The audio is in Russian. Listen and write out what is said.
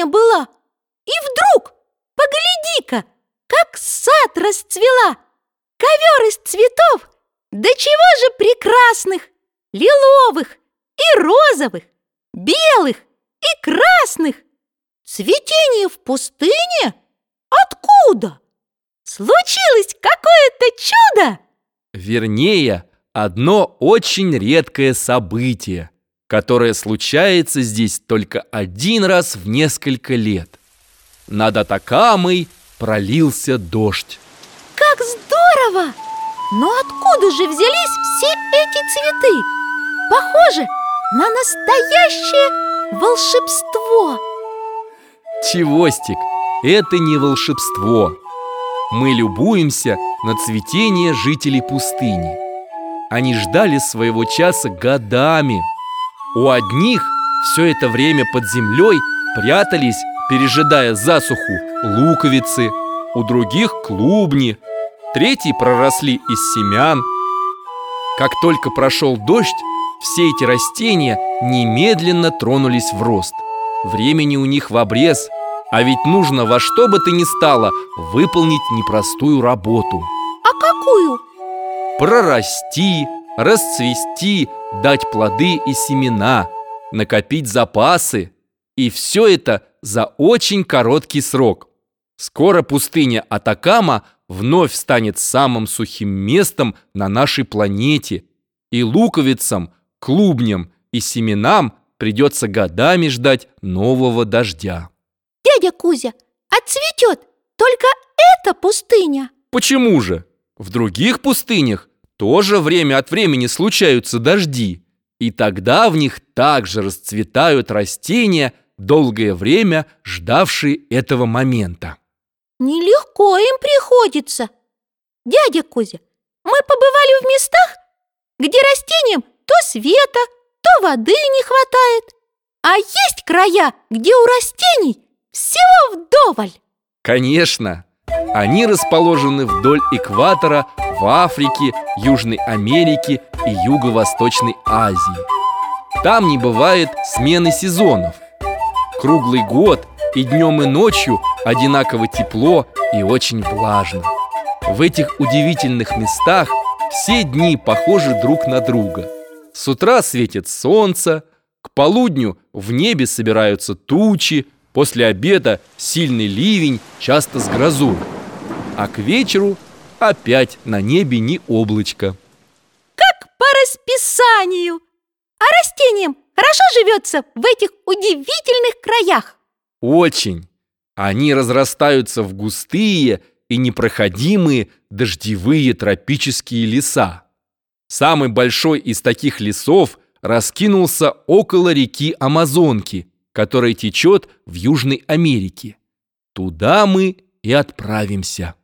пустыня была. И вдруг, погляди-ка, как сад расцвела, ковер из цветов, да чего же прекрасных, лиловых и розовых, белых и красных. Цветение в пустыне? Откуда? Случилось какое-то чудо? Вернее, одно очень редкое событие, которое случается здесь только один раз в несколько лет. Над Атакамой пролился дождь. Как здорово! Но откуда же взялись все эти цветы? Похоже на настоящее волшебство. Чевостик, это не волшебство. Мы любуемся на цветение жителей пустыни. Они ждали своего часа годами. У одних все это время под землей прятались, пережидая засуху, луковицы, у других клубни, третьи проросли из семян. Как только прошел дождь, все эти растения немедленно тронулись в рост. Времени у них в обрез, а ведь нужно во что бы то ни стало выполнить непростую работу. А какую? Прорасти, расцвести, дать плоды и семена, накопить запасы. И все это за очень короткий срок. Скоро пустыня Атакама вновь станет самым сухим местом на нашей планете. И луковицам, клубням и семенам придется годами ждать нового дождя. Дядя Кузя, отцветет только эта пустыня. Почему же? В других пустынях тоже время от времени случаются дожди, и тогда в них также расцветают растения, долгое время ждавшие этого момента. Нелегко им приходится. Дядя Кузя, мы побывали в местах, где растениям то света, то воды не хватает. А есть края, где у растений всего вдоволь. Конечно, они расположены вдоль экватора в Африке, Южной Америке и Юго-Восточной Азии. Там не бывает смены сезонов. Круглый год и днем и ночью одинаково тепло и очень влажно. В этих удивительных местах все дни похожи друг на друга. С утра светит солнце, к полудню в небе собираются тучи, после обеда сильный ливень, часто с грозой. А к вечеру опять на небе не облачко. Как по расписанию. А растениям хорошо живется в этих удивительных краях. Очень. Они разрастаются в густые и непроходимые дождевые тропические леса. Самый большой из таких лесов раскинулся около реки Амазонки, которая течет в Южной Америке. Туда мы и отправимся.